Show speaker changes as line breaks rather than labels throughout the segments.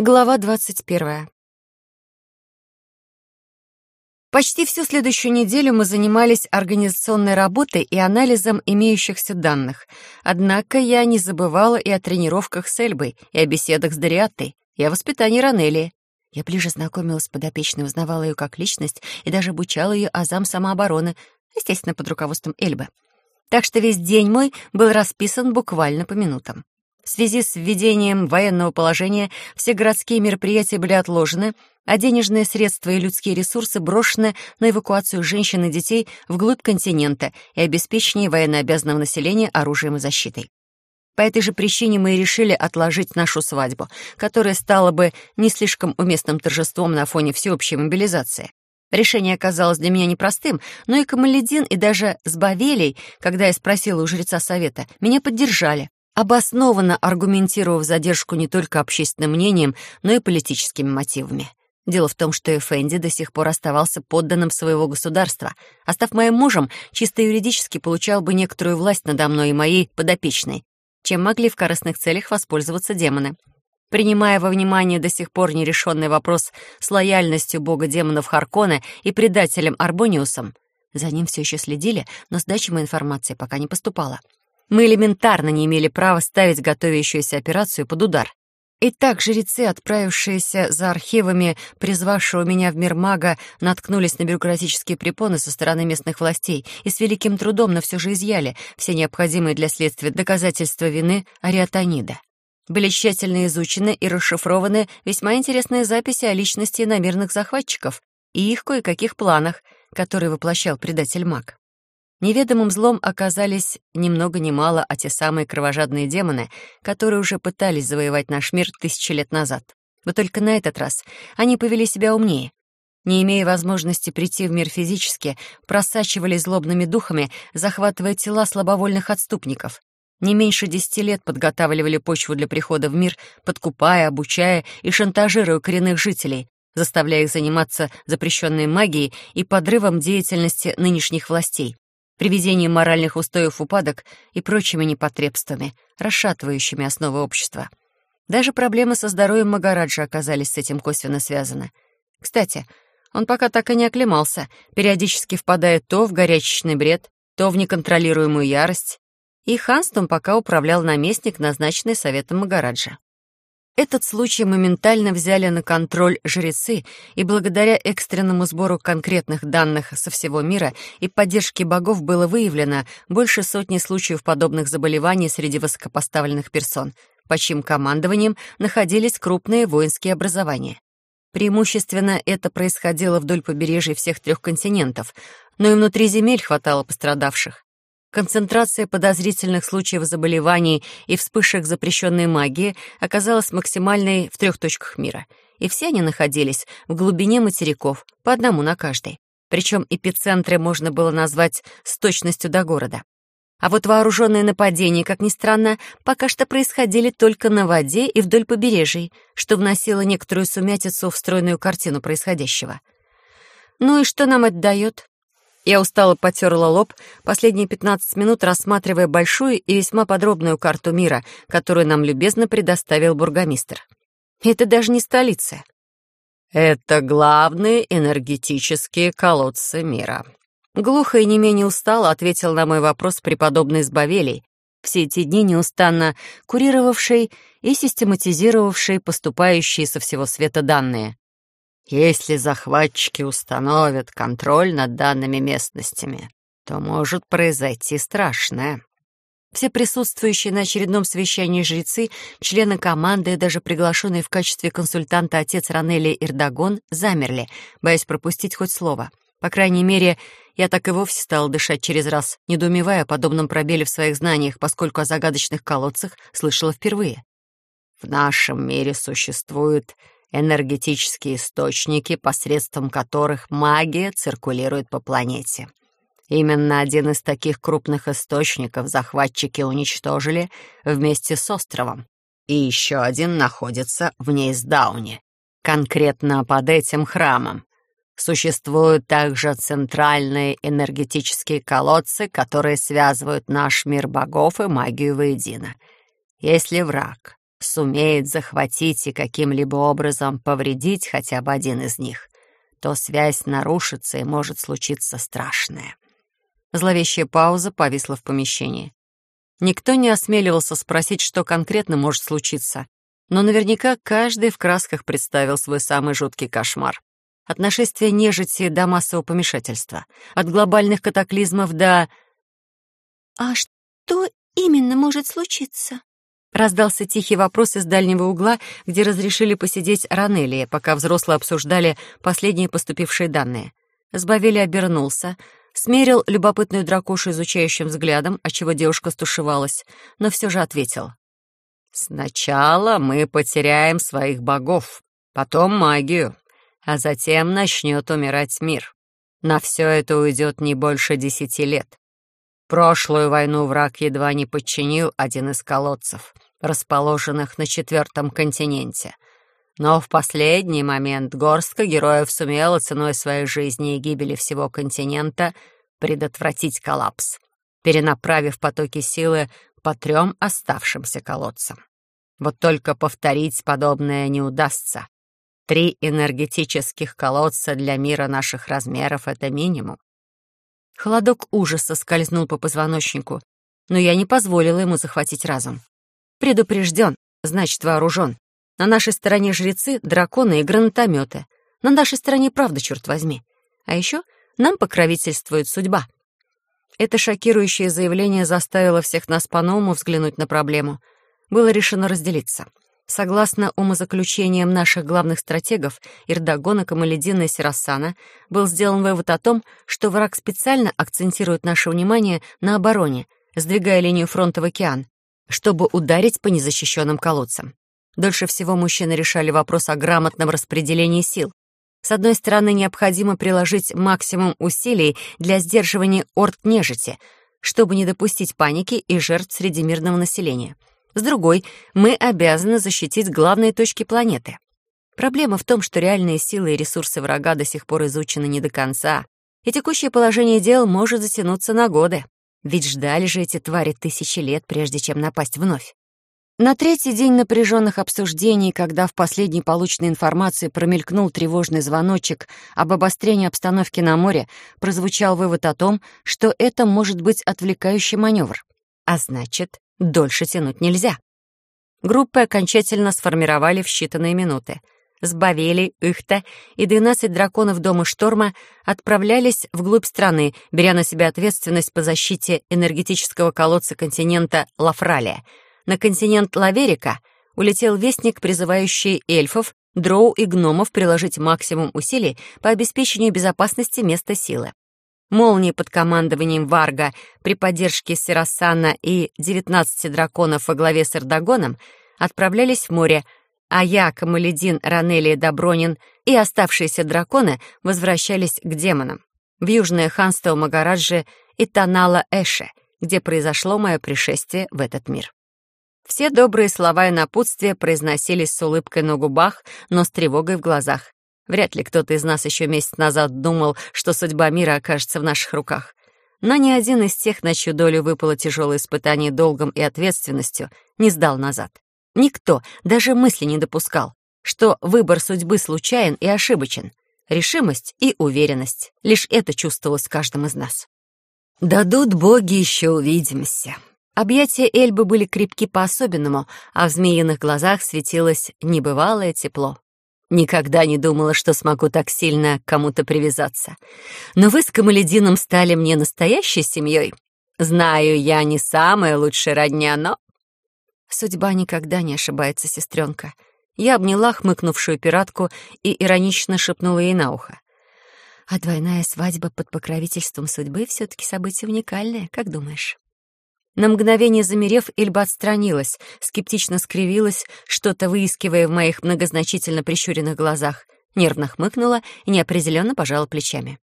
Глава двадцать первая. Почти всю следующую неделю мы занимались организационной работой и анализом имеющихся данных. Однако я не забывала и о тренировках с Эльбой, и о беседах с Дариаттой, и о воспитании Ранелии. Я ближе знакомилась с подопечной, узнавала ее как личность и даже обучала ее азам самообороны, естественно, под руководством Эльбы. Так что весь день мой был расписан буквально по минутам. В связи с введением военного положения все городские мероприятия были отложены, а денежные средства и людские ресурсы брошены на эвакуацию женщин и детей вглубь континента и обеспечение военнообязанного населения оружием и защитой. По этой же причине мы и решили отложить нашу свадьбу, которая стала бы не слишком уместным торжеством на фоне всеобщей мобилизации. Решение оказалось для меня непростым, но и Камаледин, и даже с Бавелей, когда я спросила у жреца совета, меня поддержали обоснованно аргументировав задержку не только общественным мнением, но и политическими мотивами. Дело в том, что Эфенди до сих пор оставался подданным своего государства, а став моим мужем, чисто юридически получал бы некоторую власть надо мной и моей подопечной, чем могли в корыстных целях воспользоваться демоны. Принимая во внимание до сих пор нерешенный вопрос с лояльностью бога демонов Харкона и предателем Арбониусом, за ним все еще следили, но сдачи информации пока не поступало — мы элементарно не имели права ставить готовящуюся операцию под удар. Итак, жрецы, отправившиеся за архивами, призвавшего меня в мир мага, наткнулись на бюрократические препоны со стороны местных властей и с великим трудом, но все же изъяли все необходимые для следствия доказательства вины ариатонида. Были тщательно изучены и расшифрованы весьма интересные записи о личности иномирных захватчиков и их кое-каких планах, которые воплощал предатель маг. Неведомым злом оказались ни много ни мало, а те самые кровожадные демоны, которые уже пытались завоевать наш мир тысячи лет назад. Вот только на этот раз они повели себя умнее. Не имея возможности прийти в мир физически, просачивались злобными духами, захватывая тела слабовольных отступников. Не меньше десяти лет подготавливали почву для прихода в мир, подкупая, обучая и шантажируя коренных жителей, заставляя их заниматься запрещенной магией и подрывом деятельности нынешних властей приведением моральных устоев упадок и прочими непотребствами, расшатывающими основы общества. Даже проблемы со здоровьем Магараджа оказались с этим косвенно связаны. Кстати, он пока так и не оклемался, периодически впадая то в горячечный бред, то в неконтролируемую ярость, и ханством пока управлял наместник, назначенный советом Магараджа. Этот случай моментально взяли на контроль жрецы, и благодаря экстренному сбору конкретных данных со всего мира и поддержке богов было выявлено больше сотни случаев подобных заболеваний среди высокопоставленных персон, по чьим командованием находились крупные воинские образования. Преимущественно это происходило вдоль побережья всех трех континентов, но и внутри земель хватало пострадавших. Концентрация подозрительных случаев заболеваний и вспышек запрещенной магии оказалась максимальной в трех точках мира, и все они находились в глубине материков, по одному на каждой. Причем эпицентры можно было назвать с точностью до города. А вот вооруженные нападения, как ни странно, пока что происходили только на воде и вдоль побережий, что вносило некоторую сумятицу в стройную картину происходящего. Ну и что нам это дает? Я устало потерла лоб, последние 15 минут рассматривая большую и весьма подробную карту мира, которую нам любезно предоставил бургомистр. Это даже не столица. Это главные энергетические колодцы мира. Глухо и не менее устало ответил на мой вопрос преподобный Избавелий, все эти дни неустанно курировавший и систематизировавший поступающие со всего света данные. Если захватчики установят контроль над данными местностями, то может произойти страшное. Все присутствующие на очередном совещании жрецы, члены команды и даже приглашенный в качестве консультанта отец Ранели Ирдагон замерли, боясь пропустить хоть слово. По крайней мере, я так и вовсе стала дышать через раз, недоумевая о подобном пробеле в своих знаниях, поскольку о загадочных колодцах слышала впервые. В нашем мире существует энергетические источники, посредством которых магия циркулирует по планете. Именно один из таких крупных источников захватчики уничтожили вместе с островом. И еще один находится в Нейсдауне, конкретно под этим храмом. Существуют также центральные энергетические колодцы, которые связывают наш мир богов и магию воедино. Если враг сумеет захватить и каким-либо образом повредить хотя бы один из них, то связь нарушится и может случиться страшное. Зловещая пауза повисла в помещении. Никто не осмеливался спросить, что конкретно может случиться, но наверняка каждый в красках представил свой самый жуткий кошмар. От нашествия нежити до массового помешательства, от глобальных катаклизмов до...
«А что именно может случиться?»
Раздался тихий вопрос из дальнего угла, где разрешили посидеть Ранелия, пока взрослые обсуждали последние поступившие данные. Сбавили обернулся, смерил любопытную дракошу изучающим взглядом, отчего девушка стушевалась, но все же ответил. «Сначала мы потеряем своих богов, потом магию, а затем начнет умирать мир. На все это уйдет не больше десяти лет. Прошлую войну враг едва не подчинил один из колодцев, расположенных на четвертом континенте. Но в последний момент горстка героев сумела ценой своей жизни и гибели всего континента предотвратить коллапс, перенаправив потоки силы по трем оставшимся колодцам. Вот только повторить подобное не удастся. Три энергетических колодца для мира наших размеров — это минимум. Холодок ужаса скользнул по позвоночнику, но я не позволила ему захватить разум. Предупрежден, значит вооружен. На нашей стороне жрецы, драконы и гранатометы. На нашей стороне правда, черт возьми. А еще нам покровительствует судьба. Это шокирующее заявление заставило всех нас по-новому взглянуть на проблему. Было решено разделиться — Согласно умозаключениям наших главных стратегов Ирдагона, Камаледина и Сирасана, был сделан вывод о том, что враг специально акцентирует наше внимание на обороне, сдвигая линию фронта в океан, чтобы ударить по незащищенным колодцам. Дольше всего мужчины решали вопрос о грамотном распределении сил. С одной стороны, необходимо приложить максимум усилий для сдерживания орд нежити, чтобы не допустить паники и жертв среди мирного населения — с другой, мы обязаны защитить главные точки планеты. Проблема в том, что реальные силы и ресурсы врага до сих пор изучены не до конца, и текущее положение дел может затянуться на годы. Ведь ждали же эти твари тысячи лет, прежде чем напасть вновь. На третий день напряженных обсуждений, когда в последней полученной информации промелькнул тревожный звоночек об обострении обстановки на море, прозвучал вывод о том, что это может быть отвлекающий маневр. А значит, Дольше тянуть нельзя. Группы окончательно сформировали в считанные минуты. Сбавели, Ихта и 12 драконов Дома Шторма отправлялись вглубь страны, беря на себя ответственность по защите энергетического колодца континента Лафралия. На континент Лаверика улетел вестник, призывающий эльфов, дроу и гномов приложить максимум усилий по обеспечению безопасности места силы. Молнии под командованием Варга при поддержке Сирасана и 19 драконов во главе с Эрдогоном отправлялись в море, а я, Камаледин, Ранелия Добронин и оставшиеся драконы возвращались к демонам, в южное ханство Магараджи и Танала Эше, где произошло мое пришествие в этот мир. Все добрые слова и напутствия произносились с улыбкой на губах, но с тревогой в глазах. Вряд ли кто-то из нас еще месяц назад думал, что судьба мира окажется в наших руках. Но ни один из тех, на чью долю выпало тяжелое испытание долгом и ответственностью, не сдал назад. Никто даже мысли не допускал, что выбор судьбы случайен и ошибочен. Решимость и уверенность — лишь это чувствовалось в каждом из нас. «Дадут боги, еще увидимся». Объятия Эльбы были крепки по-особенному, а в змеиных глазах светилось небывалое тепло. Никогда не думала, что смогу так сильно к кому-то привязаться. Но вы с Камаледином стали мне настоящей семьей. Знаю, я не самая лучшая родня, но... Судьба никогда не ошибается, сестренка. Я обняла хмыкнувшую пиратку и иронично шепнула ей на ухо. А двойная свадьба под покровительством судьбы все-таки событие уникальное, как думаешь? На мгновение замерев, Эльба отстранилась, скептично скривилась, что-то выискивая в моих многозначительно прищуренных глазах, нервно хмыкнула и неопределенно пожала плечами.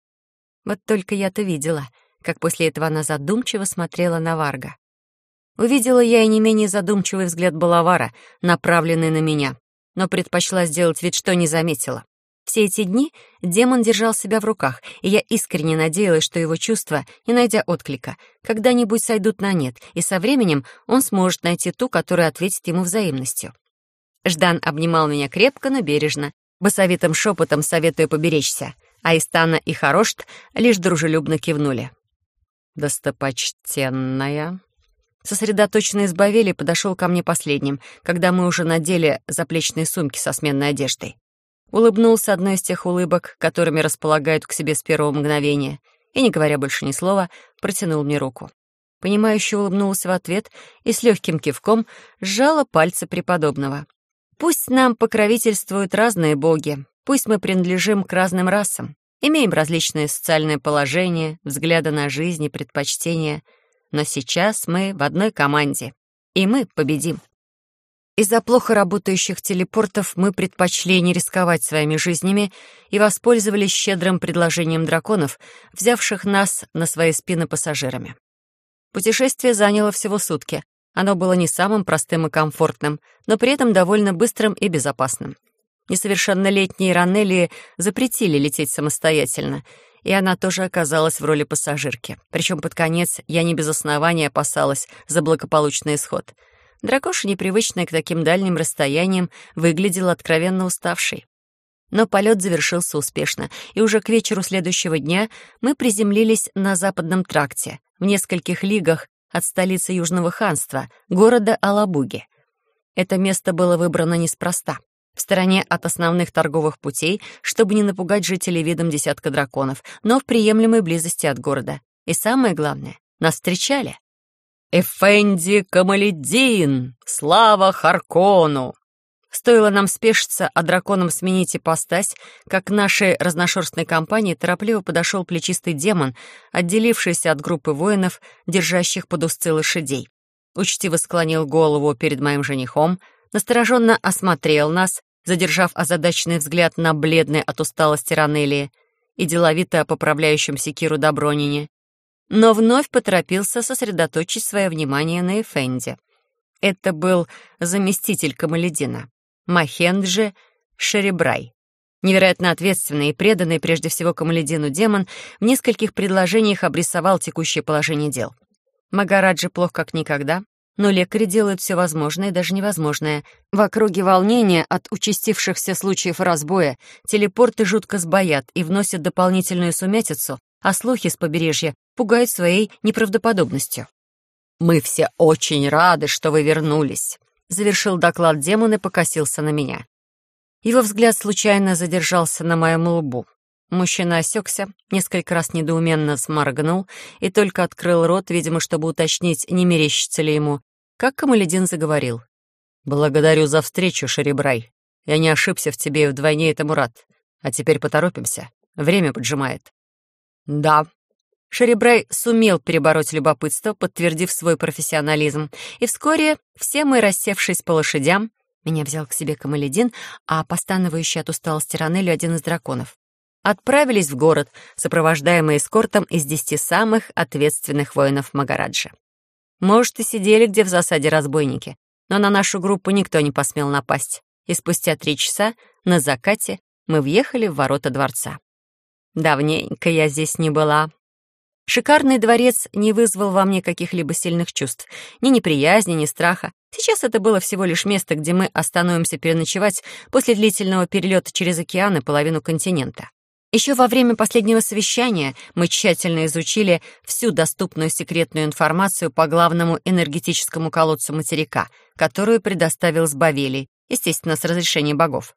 Вот только я-то видела, как после этого она задумчиво смотрела на Варга. Увидела я и не менее задумчивый взгляд Балавара, направленный на меня, но предпочла сделать вид, что не заметила. Все эти дни демон держал себя в руках, и я искренне надеялась, что его чувства, не найдя отклика, когда-нибудь сойдут на нет, и со временем он сможет найти ту, которая ответит ему взаимностью. Ждан обнимал меня крепко, но бережно, басовитым шепотом советуя поберечься, а Истана и Хорошт лишь дружелюбно кивнули. «Достопочтенная», Сосредоточенно избавили подошел ко мне последним, когда мы уже надели заплечные сумки со сменной одеждой. Улыбнулся одной из тех улыбок, которыми располагают к себе с первого мгновения, и, не говоря больше ни слова, протянул мне руку. Понимающе улыбнулся в ответ и с легким кивком сжала пальцы преподобного. «Пусть нам покровительствуют разные боги, пусть мы принадлежим к разным расам, имеем различные социальные положения, взгляды на жизнь и предпочтения, но сейчас мы в одной команде, и мы победим». Из-за плохо работающих телепортов мы предпочли не рисковать своими жизнями и воспользовались щедрым предложением драконов, взявших нас на свои спины пассажирами. Путешествие заняло всего сутки. Оно было не самым простым и комфортным, но при этом довольно быстрым и безопасным. Несовершеннолетние Ранелии запретили лететь самостоятельно, и она тоже оказалась в роли пассажирки. Причем под конец я не без основания опасалась за благополучный исход. Дракоша, непривычная к таким дальним расстояниям, выглядела откровенно уставшей. Но полет завершился успешно, и уже к вечеру следующего дня мы приземлились на западном тракте, в нескольких лигах от столицы Южного ханства, города Алабуги. Это место было выбрано неспроста. В стороне от основных торговых путей, чтобы не напугать жителей видом десятка драконов, но в приемлемой близости от города. И самое главное, нас встречали. «Эфенди Камаледдин! Слава Харкону!» Стоило нам спешиться, а драконам сменить ипостась, как к нашей разношерстной компании торопливо подошел плечистый демон, отделившийся от группы воинов, держащих под узцы лошадей. Учтиво склонил голову перед моим женихом, настороженно осмотрел нас, задержав озадаченный взгляд на бледной от усталости Ранелии и деловито поправляющем секиру Добронине, но вновь поторопился сосредоточить свое внимание на Эфенде. Это был заместитель Камаледина. Махенджи Шеребрай. Невероятно ответственный и преданный прежде всего Камаледину демон в нескольких предложениях обрисовал текущее положение дел. Магараджи плох как никогда, но лекари делают все возможное и даже невозможное. В округе волнения от участившихся случаев разбоя телепорты жутко сбоят и вносят дополнительную сумятицу, а слухи с побережья пугают своей неправдоподобностью. «Мы все очень рады, что вы вернулись», завершил доклад демон и покосился на меня. Его взгляд случайно задержался на моем лбу. Мужчина осекся, несколько раз недоуменно сморгнул и только открыл рот, видимо, чтобы уточнить, не мерещится ли ему, как Камаледин заговорил. «Благодарю за встречу, Шеребрай. Я не ошибся в тебе и вдвойне этому рад. А теперь поторопимся. Время поджимает». «Да», Шеребрай сумел перебороть любопытство, подтвердив свой профессионализм, и вскоре все мы, рассевшись по лошадям, меня взял к себе Камаледин, а постановающий от усталости Ранелю один из драконов, отправились в город, сопровождаемые эскортом из десяти самых ответственных воинов Магараджа. Может, и сидели где в засаде разбойники, но на нашу группу никто не посмел напасть, и спустя три часа на закате мы въехали в ворота дворца. Давненько я здесь не была, Шикарный дворец не вызвал во мне каких-либо сильных чувств, ни неприязни, ни страха. Сейчас это было всего лишь место, где мы остановимся переночевать после длительного перелета через океан и половину континента. Еще во время последнего совещания мы тщательно изучили всю доступную секретную информацию по главному энергетическому колодцу материка, которую предоставил Сбавелий, естественно, с разрешения богов.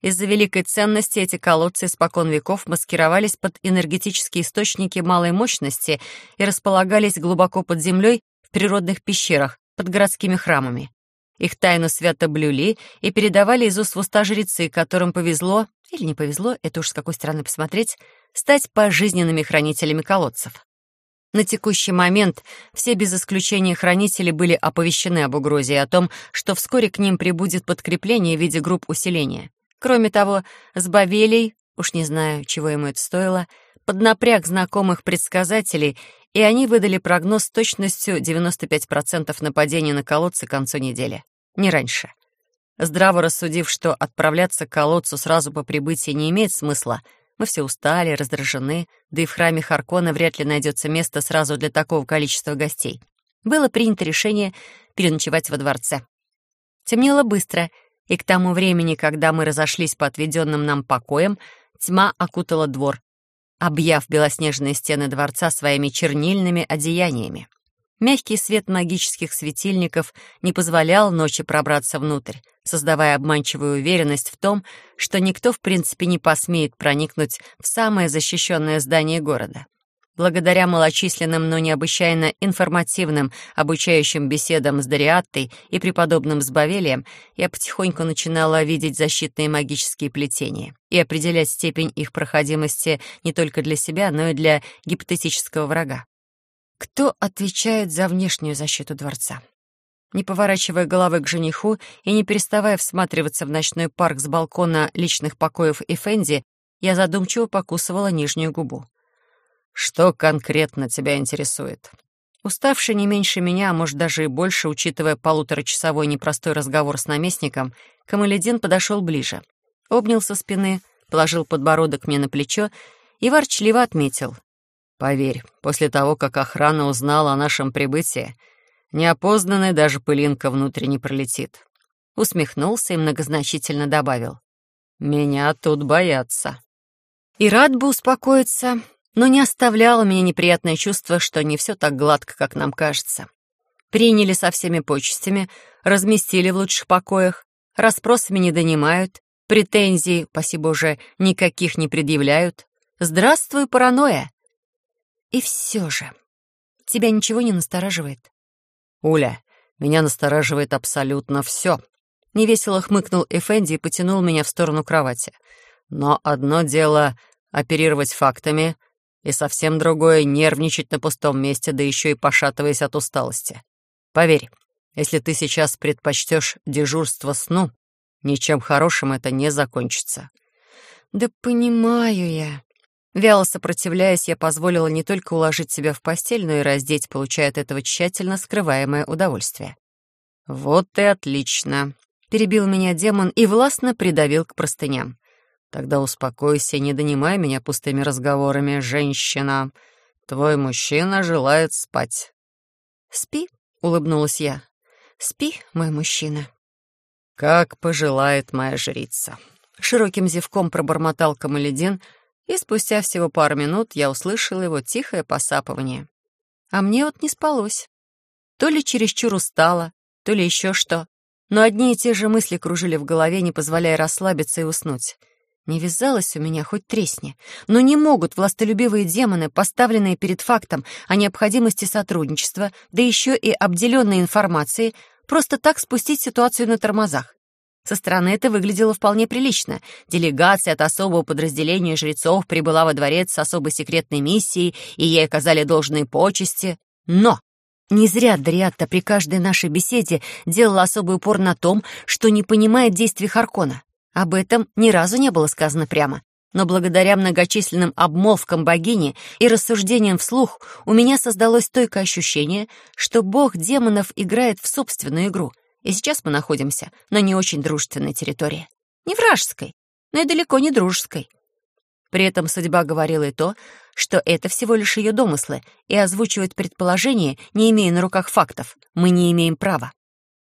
Из-за великой ценности эти колодцы испокон веков маскировались под энергетические источники малой мощности и располагались глубоко под землей в природных пещерах, под городскими храмами. Их тайну свято блюли и передавали из уст в уста жрецы, которым повезло, или не повезло, это уж с какой стороны посмотреть, стать пожизненными хранителями колодцев. На текущий момент все без исключения хранители были оповещены об угрозе и о том, что вскоре к ним прибудет подкрепление в виде групп усиления. Кроме того, с Бавелей, уж не знаю, чего ему это стоило, поднапряг знакомых предсказателей, и они выдали прогноз с точностью 95% нападения на колодцы к концу недели. Не раньше. Здраво рассудив, что отправляться к колодцу сразу по прибытии не имеет смысла, мы все устали, раздражены, да и в храме Харкона вряд ли найдется место сразу для такого количества гостей. Было принято решение переночевать во дворце. Темнело быстро — и к тому времени, когда мы разошлись по отведенным нам покоям, тьма окутала двор, объяв белоснежные стены дворца своими чернильными одеяниями. Мягкий свет магических светильников не позволял ночи пробраться внутрь, создавая обманчивую уверенность в том, что никто в принципе не посмеет проникнуть в самое защищенное здание города. Благодаря малочисленным, но необычайно информативным обучающим беседам с Дариаттой и преподобным Сбавелием, я потихоньку начинала видеть защитные магические плетения и определять степень их проходимости не только для себя, но и для гипотетического врага. Кто отвечает за внешнюю защиту дворца? Не поворачивая головы к жениху и не переставая всматриваться в ночной парк с балкона личных покоев Эфенди, я задумчиво покусывала нижнюю губу. «Что конкретно тебя интересует?» Уставший не меньше меня, а может даже и больше, учитывая полуторачасовой непростой разговор с наместником, Камаледин подошел ближе. Обнял со спины, положил подбородок мне на плечо и ворчливо отметил. «Поверь, после того, как охрана узнала о нашем прибытии, неопознанная даже пылинка внутрь не пролетит». Усмехнулся и многозначительно добавил. «Меня тут боятся». И рад бы успокоиться, но не оставляло меня неприятное чувство, что не все так гладко, как нам кажется. Приняли со всеми почестями, разместили в лучших покоях, расспросами не донимают, претензий, спасибо уже, никаких не предъявляют. Здравствуй, паранойя! И все же, тебя ничего не настораживает? Уля, меня настораживает абсолютно все. Невесело хмыкнул Эфенди и потянул меня в сторону кровати. Но одно дело оперировать фактами — и совсем другое — нервничать на пустом месте, да еще и пошатываясь от усталости. Поверь, если ты сейчас предпочтешь дежурство сну, ничем хорошим это не закончится. Да понимаю я. Вяло сопротивляясь, я позволила не только уложить себя в постель, но и раздеть, получая от этого тщательно скрываемое удовольствие. «Вот и отлично», — перебил меня демон и властно придавил к простыням. Тогда успокойся, не донимай меня пустыми разговорами, женщина. Твой мужчина желает спать. Спи, улыбнулась я. Спи, мой мужчина. Как пожелает моя жрица. Широким зевком пробормотал Камаледин, и спустя всего пару минут я услышала его тихое посапывание. А мне вот не спалось. То ли чересчур устала, то ли еще что. Но одни и те же мысли кружили в голове, не позволяя расслабиться и уснуть. Не вязалось у меня хоть тресни. Но не могут властолюбивые демоны, поставленные перед фактом о необходимости сотрудничества, да еще и обделенные информацией, просто так спустить ситуацию на тормозах. Со стороны это выглядело вполне прилично. Делегация от особого подразделения жрецов прибыла во дворец с особой секретной миссией, и ей оказали должные почести. Но не зря Дриатта при каждой нашей беседе делала особый упор на том, что не понимает действий Харкона. Об этом ни разу не было сказано прямо. Но благодаря многочисленным обмолвкам богини и рассуждениям вслух у меня создалось стойкое ощущение, что бог демонов играет в собственную игру. И сейчас мы находимся на не очень дружественной территории. Не вражеской, но и далеко не дружеской. При этом судьба говорила и то, что это всего лишь ее домыслы, и озвучивать предположения, не имея на руках фактов, мы не имеем права.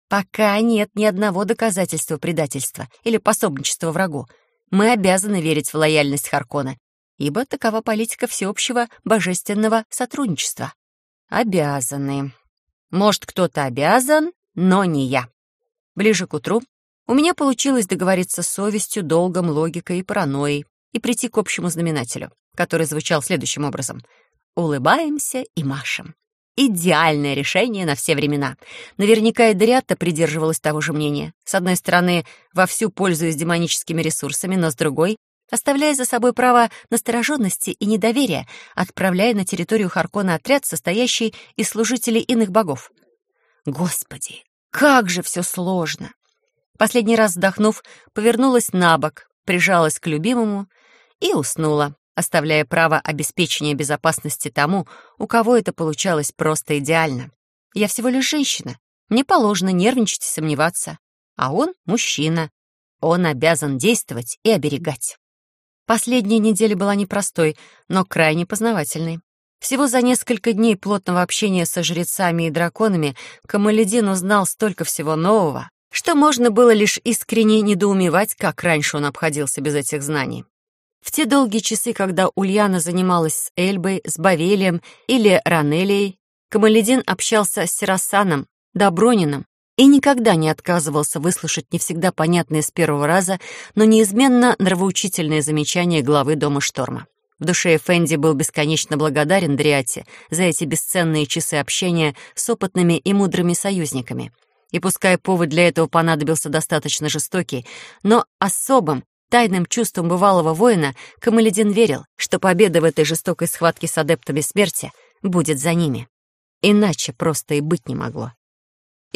Пока нет ни одного доказательства предательства или пособничества врагу. Мы обязаны верить в лояльность Харкона, ибо такова политика всеобщего божественного сотрудничества. Обязаны. Может, кто-то обязан, но не я. Ближе к утру у меня получилось договориться с совестью, долгом, логикой и паранойей и прийти к общему знаменателю, который звучал следующим образом. Улыбаемся и машем. Идеальное решение на все времена. Наверняка и Дориатта придерживалась того же мнения. С одной стороны, вовсю пользуясь демоническими ресурсами, но с другой — оставляя за собой право настороженности и недоверия, отправляя на территорию Харкона отряд, состоящий из служителей иных богов. Господи, как же все сложно! Последний раз вздохнув, повернулась на бок, прижалась к любимому и уснула оставляя право обеспечения безопасности тому, у кого это получалось просто идеально. Я всего лишь женщина. Мне положено нервничать и сомневаться. А он — мужчина. Он обязан действовать и оберегать. Последняя неделя была непростой, но крайне познавательной. Всего за несколько дней плотного общения со жрецами и драконами Камаледин узнал столько всего нового, что можно было лишь искренне недоумевать, как раньше он обходился без этих знаний. В те долгие часы, когда Ульяна занималась с Эльбой, с Бавелием или Ранелией, Камаледин общался с Сиросаном, Доброниным и никогда не отказывался выслушать не всегда понятные с первого раза, но неизменно нравоучительные замечания главы Дома Шторма. В душе Эфенди был бесконечно благодарен Дриате за эти бесценные часы общения с опытными и мудрыми союзниками. И пускай повод для этого понадобился достаточно жестокий, но особым, тайным чувством бывалого воина Камаледин верил, что победа в этой жестокой схватке с адептами смерти будет за ними. Иначе просто и быть не могло.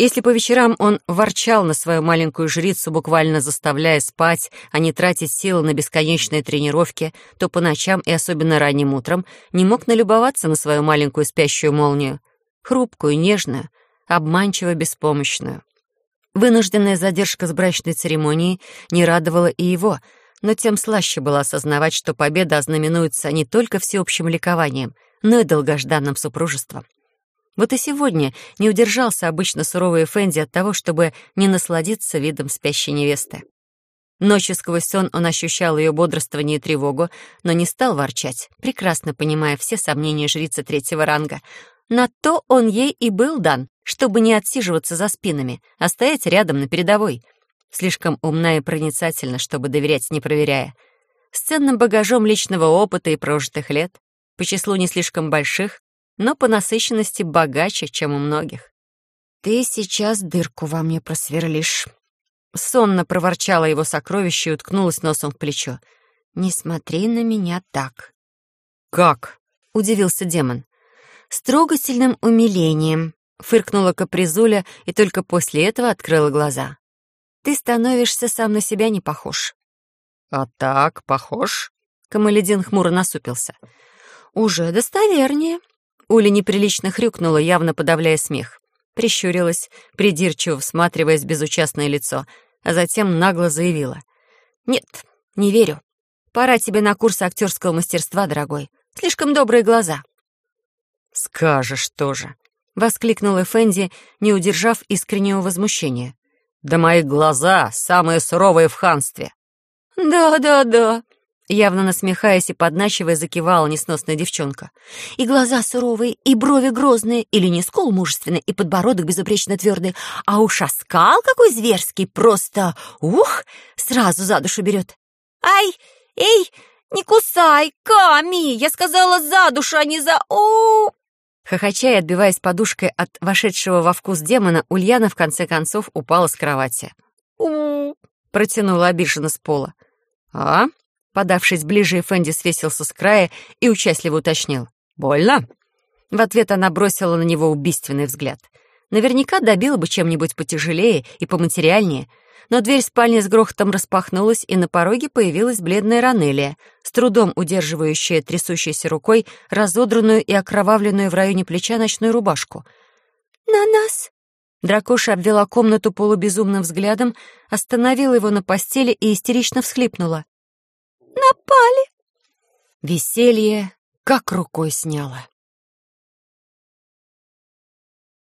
Если по вечерам он ворчал на свою маленькую жрицу, буквально заставляя спать, а не тратить силы на бесконечные тренировки, то по ночам и особенно ранним утром не мог налюбоваться на свою маленькую спящую молнию. Хрупкую, нежную, обманчиво беспомощную. Вынужденная задержка с брачной церемонией не радовала и его, но тем слаще было осознавать, что победа ознаменуется не только всеобщим ликованием, но и долгожданным супружеством. Вот и сегодня не удержался обычно суровый Фэнди от того, чтобы не насладиться видом спящей невесты. Ночью сквозь сон он ощущал ее бодрствование и тревогу, но не стал ворчать, прекрасно понимая все сомнения жрицы третьего ранга. На то он ей и был дан, чтобы не отсиживаться за спинами, а стоять рядом на передовой. Слишком умна и проницательна, чтобы доверять, не проверяя. С ценным багажом личного опыта и прожитых лет, по числу не слишком больших, но по насыщенности богаче, чем у многих. «Ты сейчас дырку во мне просверлишь», — сонно проворчало его сокровище и уткнулась носом в плечо. «Не смотри на меня так». «Как?» — удивился демон. «С трогательным умилением», — фыркнула капризуля и только после этого открыла глаза. «Ты становишься сам на себя не похож». «А так, похож?» — Камаледин хмуро насупился. «Уже достовернее», Уля неприлично хрюкнула, явно подавляя смех. Прищурилась, придирчиво всматриваясь в безучастное лицо, а затем нагло заявила. «Нет, не верю. Пора тебе на курсы актерского мастерства, дорогой. Слишком добрые глаза». «Скажешь тоже», — воскликнул Эфенди, не удержав искреннего возмущения. «Да мои глаза самые суровые в ханстве». «Да-да-да», Явно насмехаясь и подначивая, закивала несносная девчонка. И глаза суровые, и брови грозные, или не скол мужественный, и подбородок безупречно твердый, а уж оскал какой зверский, просто, ух, сразу за душу берет. «Ай, эй, не кусай, Ками! Я сказала за душу, а не за... у Хохоча и отбиваясь подушкой от вошедшего во вкус демона, Ульяна в конце концов упала с кровати. у протянула обиженно с пола. «А?» Подавшись ближе, Фэнди свесился с края и участливо уточнил. «Больно?» В ответ она бросила на него убийственный взгляд. Наверняка добила бы чем-нибудь потяжелее и поматериальнее, но дверь спальни с грохотом распахнулась, и на пороге появилась бледная Ранелия, с трудом удерживающая трясущейся рукой разодранную и окровавленную в районе плеча ночную рубашку.
«На нас!»
Дракоша обвела комнату полубезумным взглядом, остановила его на постели и истерично всхлипнула.
Напали!»
Веселье как рукой сняло.